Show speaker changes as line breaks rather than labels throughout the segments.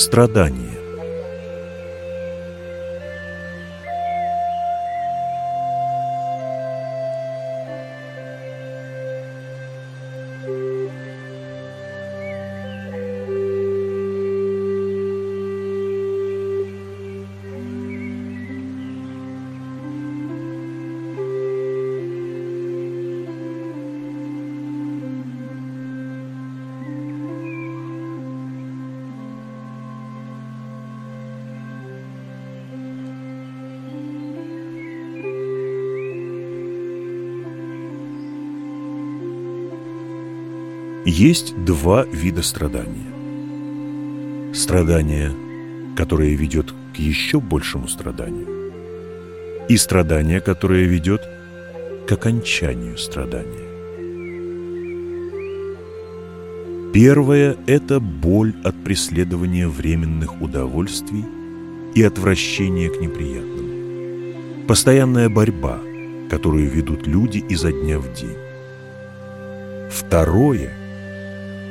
Страдание. Есть два вида страдания. Страдание, которое ведет к еще большему страданию, и страдание, которое ведет к окончанию страдания. Первое – это боль от преследования временных удовольствий и отвращения к неприятным. Постоянная борьба, которую ведут люди изо дня в день. Второе –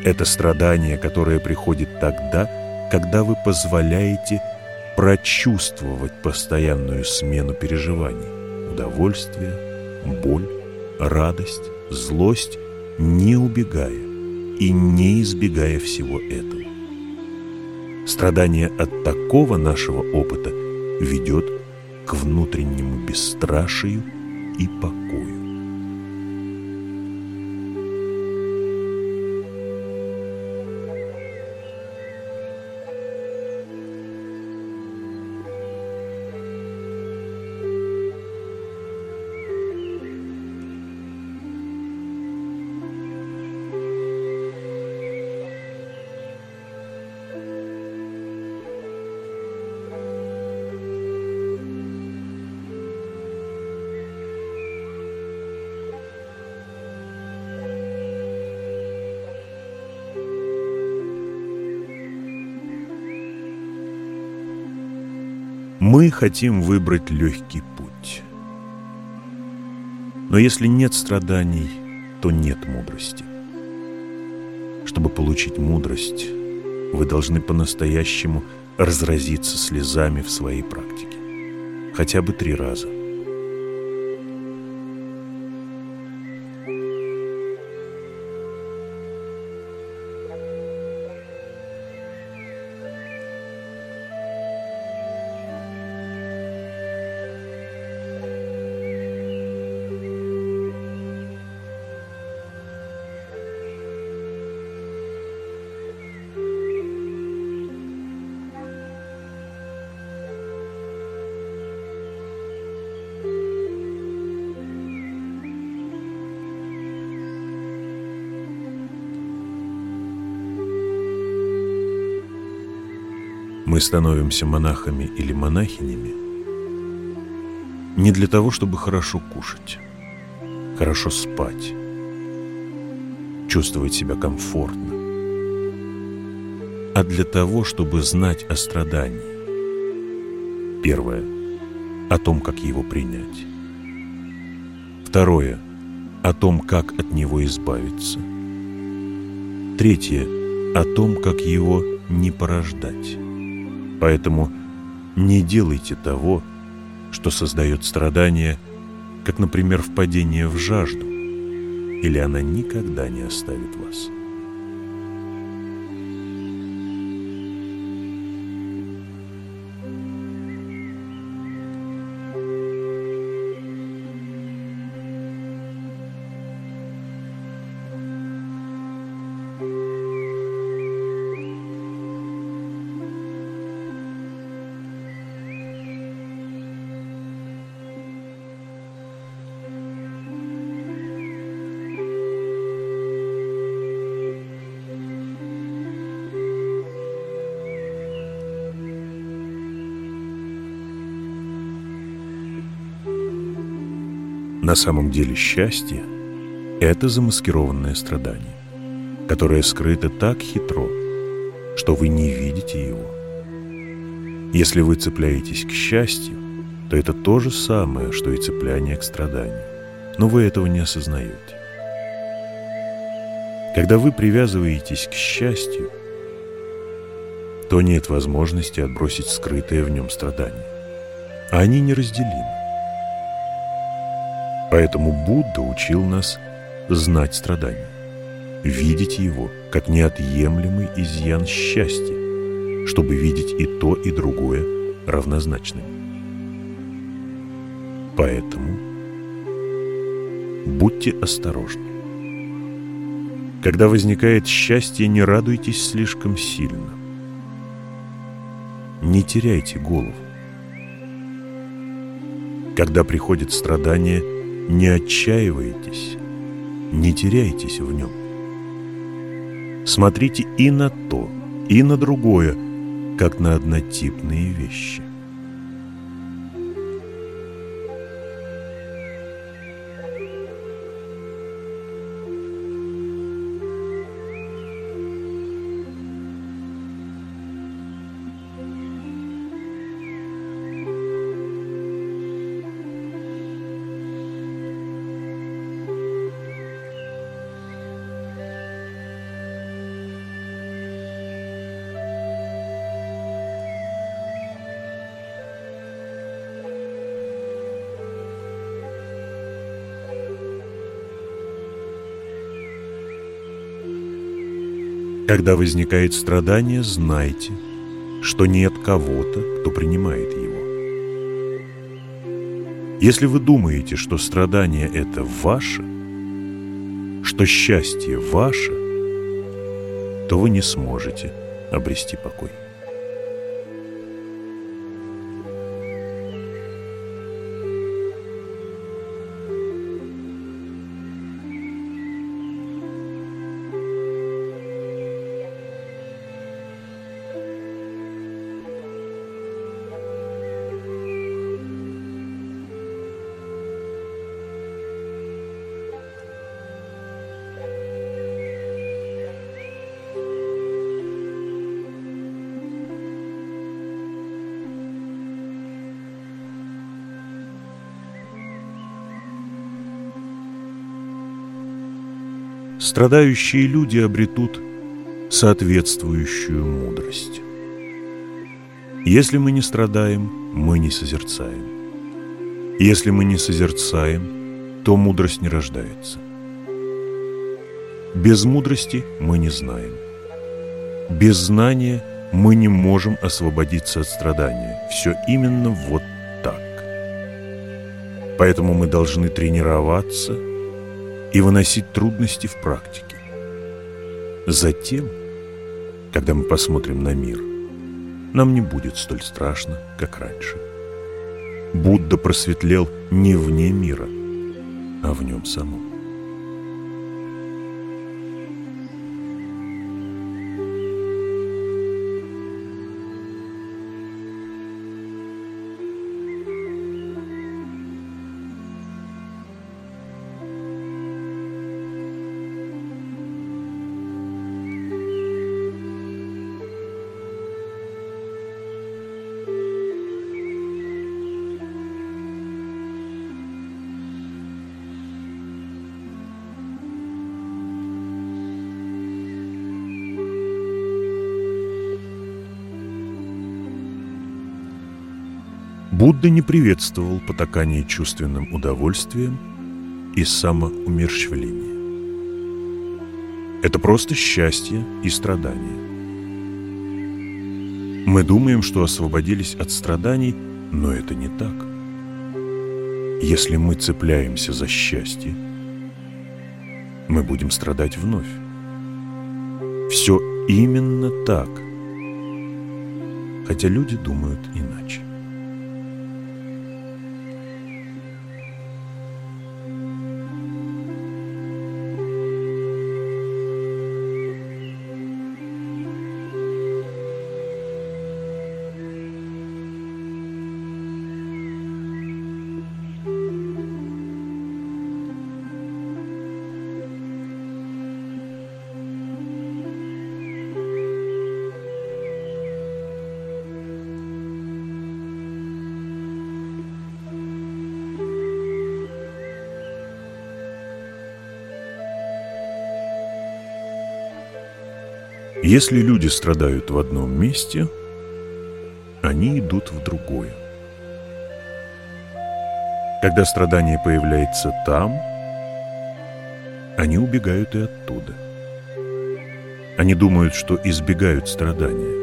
это страдание, которое приходит тогда, когда вы позволяете прочувствовать постоянную смену переживаний, удовольствие, боль, радость, злость, не убегая и не избегая всего этого. Страдание от такого нашего опыта ведет к внутреннему бесстрашию и покою. Мы хотим выбрать легкий путь. Но если нет страданий, то нет мудрости. Чтобы получить мудрость, вы должны по-настоящему разразиться слезами в своей практике. Хотя бы три раза. Мы становимся монахами или монахинями не для того, чтобы хорошо кушать, хорошо спать, чувствовать себя комфортно, а для того, чтобы знать о страдании. Первое – о том, как его принять. Второе – о том, как от него избавиться. Третье – о том, как его не порождать. Поэтому не делайте того, что создает страдания, как, например, впадение в жажду, или она никогда не оставит вас. На самом деле счастье – это замаскированное страдание, которое скрыто так хитро, что вы не видите его. Если вы цепляетесь к счастью, то это то же самое, что и цепляние к страданию, но вы этого не осознаете. Когда вы привязываетесь к счастью, то нет возможности отбросить скрытое в нем страдание. А они неразделимы. Поэтому Будда учил нас знать страдание, видеть его как неотъемлемый изъян счастья, чтобы видеть и то, и другое равнозначным. Поэтому будьте осторожны. Когда возникает счастье, не радуйтесь слишком сильно. Не теряйте голову. Когда приходит страдание, не отчаивайтесь, не теряйтесь в нем. Смотрите и на то, и на другое, как на однотипные вещи. Когда возникает страдание, знайте, что нет кого-то, кто принимает его. Если вы думаете, что страдание – это ваше, что счастье ваше, то вы не сможете обрести покой. Страдающие люди обретут соответствующую мудрость. Если мы не страдаем, мы не созерцаем. Если мы не созерцаем, то мудрость не рождается. Без мудрости мы не знаем. Без знания мы не можем освободиться от страдания. Все именно вот так. Поэтому мы должны тренироваться – и выносить трудности в практике. Затем, когда мы посмотрим на мир, нам не будет столь страшно, как раньше. Будда просветлел не вне мира, а в нем самом. Будда не приветствовал потакание чувственным удовольствием и самоумерщвление. Это просто счастье и страдание. Мы думаем, что освободились от страданий, но это не так. Если мы цепляемся за счастье, мы будем страдать вновь. Все именно так, хотя люди думают иначе. Если люди страдают в одном месте, они идут в другое. Когда страдание появляется там, они убегают и оттуда. Они думают, что избегают страдания.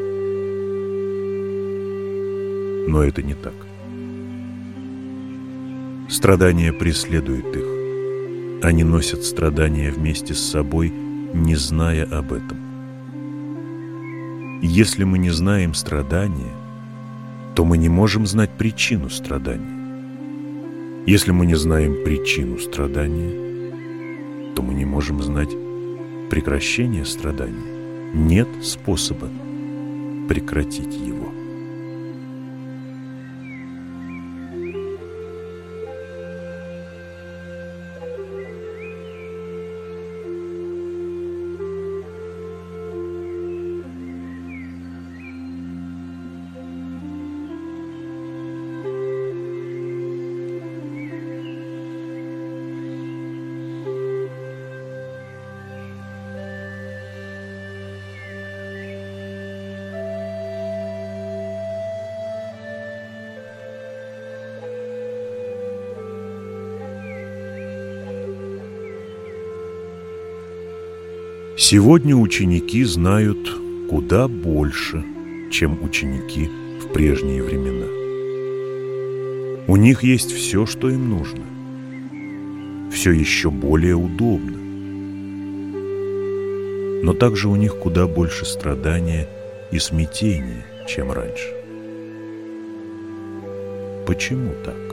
Но это не так. Страдания преследуют их. Они носят страдания вместе с собой, не зная об этом. Если мы не знаем страдания, то мы не можем знать причину страдания. Если мы не знаем причину страдания, то мы не можем знать прекращение страдания. Нет способа прекратить его. Сегодня ученики знают куда больше, чем ученики в прежние времена. У них есть все, что им нужно. Все еще более удобно. Но также у них куда больше страдания и смятения, чем раньше. Почему так?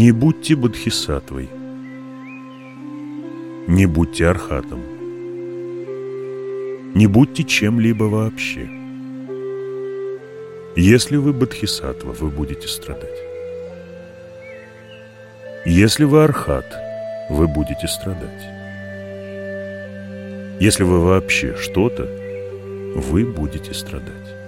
Не будьте бодхисаттвой. Не будьте архатом. Не будьте чем-либо вообще. Если вы бодхисаттва, вы будете страдать. Если вы архат, вы будете страдать. Если вы вообще что-то, вы будете страдать.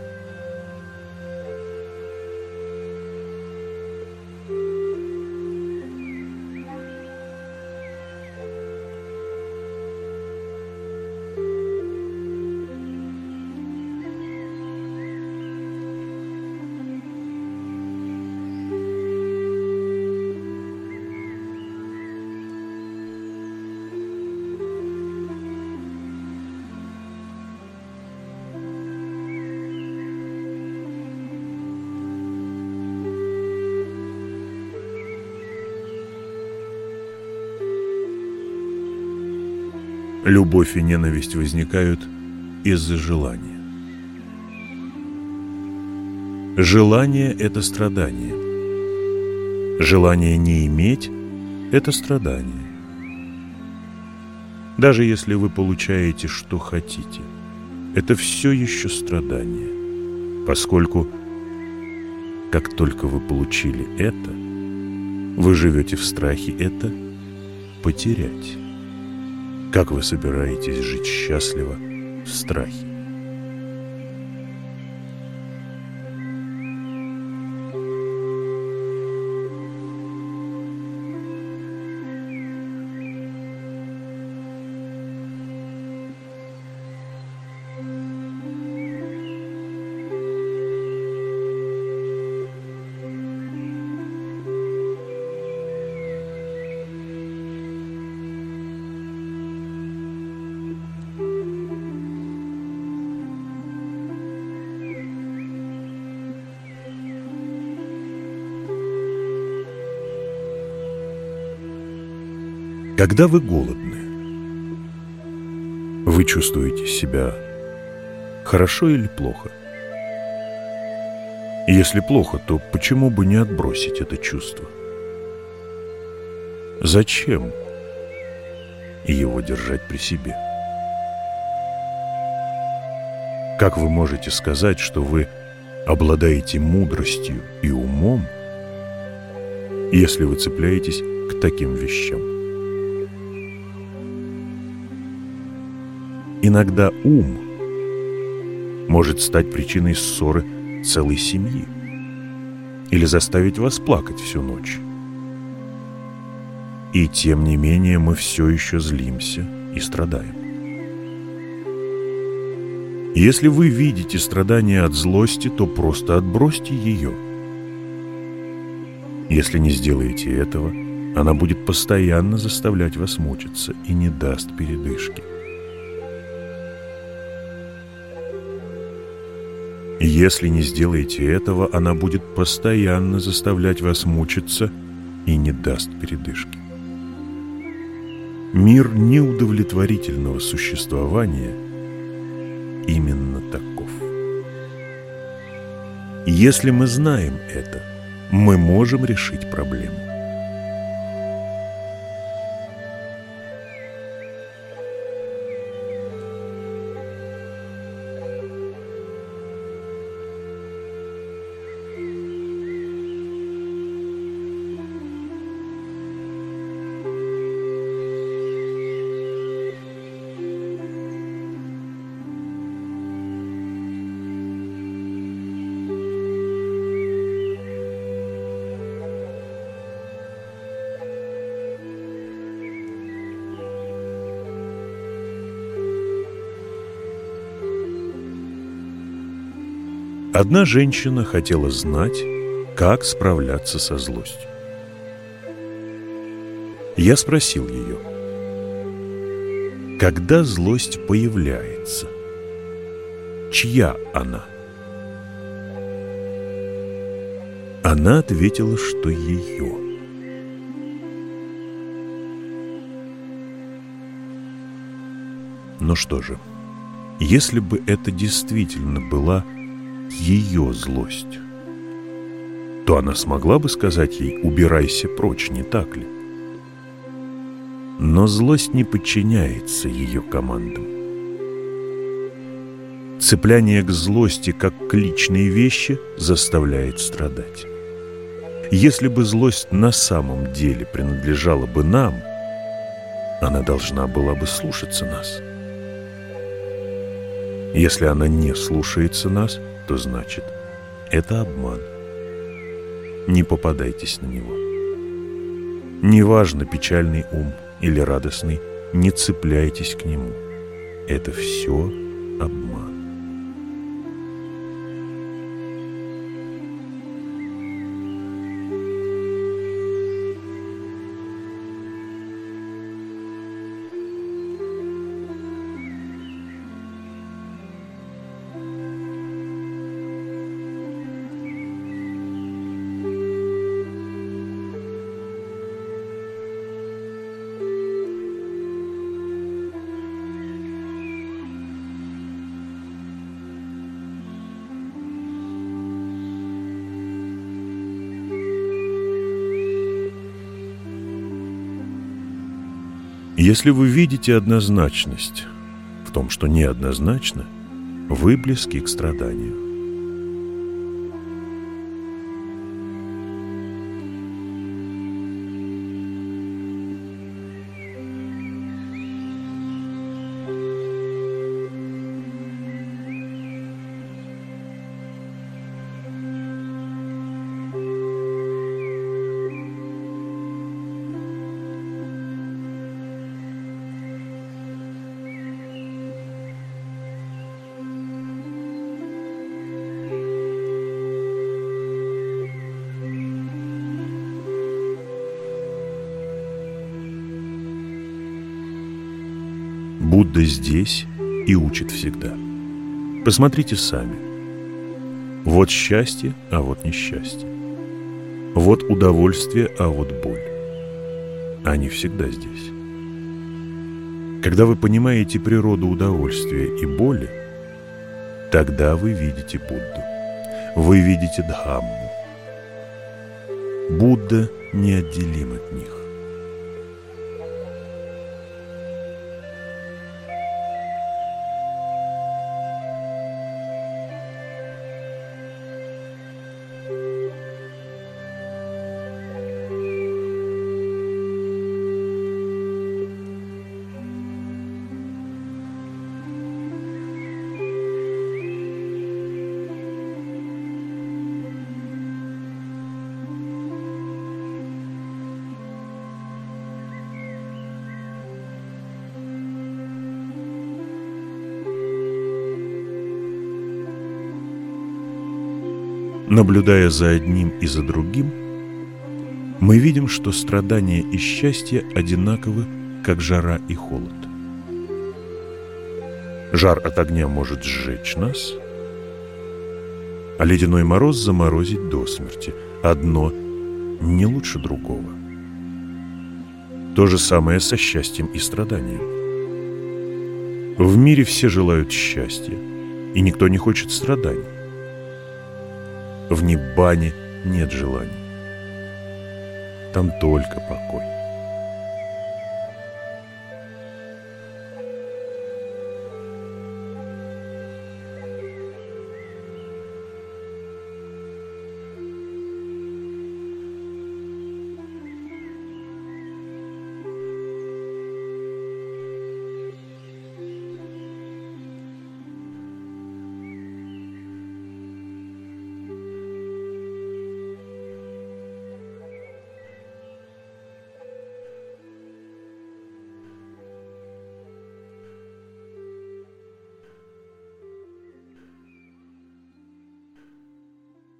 Любовь и ненависть возникают из-за желания. Желание – это страдание. Желание не иметь – это страдание. Даже если вы получаете, что хотите, это все еще страдание, поскольку как только вы получили это, вы живете в страхе это потерять. Как вы собираетесь жить счастливо в страхе? Когда вы голодны, вы чувствуете себя хорошо или плохо? Если плохо, то почему бы не отбросить это чувство? Зачем его держать при себе? Как вы можете сказать, что вы обладаете мудростью и умом, если вы цепляетесь к таким вещам? Иногда ум может стать причиной ссоры целой семьи или заставить вас плакать всю ночь. И тем не менее мы все еще злимся и страдаем. Если вы видите страдания от злости, то просто отбросьте ее. Если не сделаете этого, она будет постоянно заставлять вас мучиться и не даст передышки. Если не сделаете этого, она будет постоянно заставлять вас мучиться и не даст передышки. Мир неудовлетворительного существования – именно таков. Если мы знаем это, мы можем решить проблему. Одна женщина хотела знать, как справляться со злостью. Я спросил ее, когда злость появляется, чья она? Она ответила, что ее. Ну что же, если бы это действительно была ее злость, то она смогла бы сказать ей «убирайся прочь», не так ли? Но злость не подчиняется ее командам. Цепляние к злости как к личной вещи заставляет страдать. Если бы злость на самом деле принадлежала бы нам, она должна была бы слушаться нас. Если она не слушается нас – то значит это обман. Не попадайтесь на него. Неважно, печальный ум или радостный, не цепляйтесь к нему. Это все Если вы видите однозначность в том, что неоднозначно, вы близки к страданию. Будда здесь и учит всегда. Посмотрите сами. Вот счастье, а вот несчастье. Вот удовольствие, а вот боль. Они всегда здесь. Когда вы понимаете природу удовольствия и боли, тогда вы видите Будду. вы видите Дхамму. Будда неотделим от них. Наблюдая за одним и за другим, мы видим, что страдания и счастье одинаковы, как жара и холод. Жар от огня может сжечь нас, а ледяной мороз заморозить до смерти. Одно не лучше другого. То же самое со счастьем и страданием. В мире все желают счастья, и никто не хочет страданий. В Ниббане нет желаний. Там только покой.